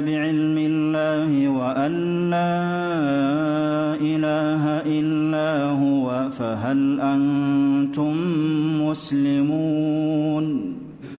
بعلم الله وأن لا إله إلا هو فهل أنتم مسلمون؟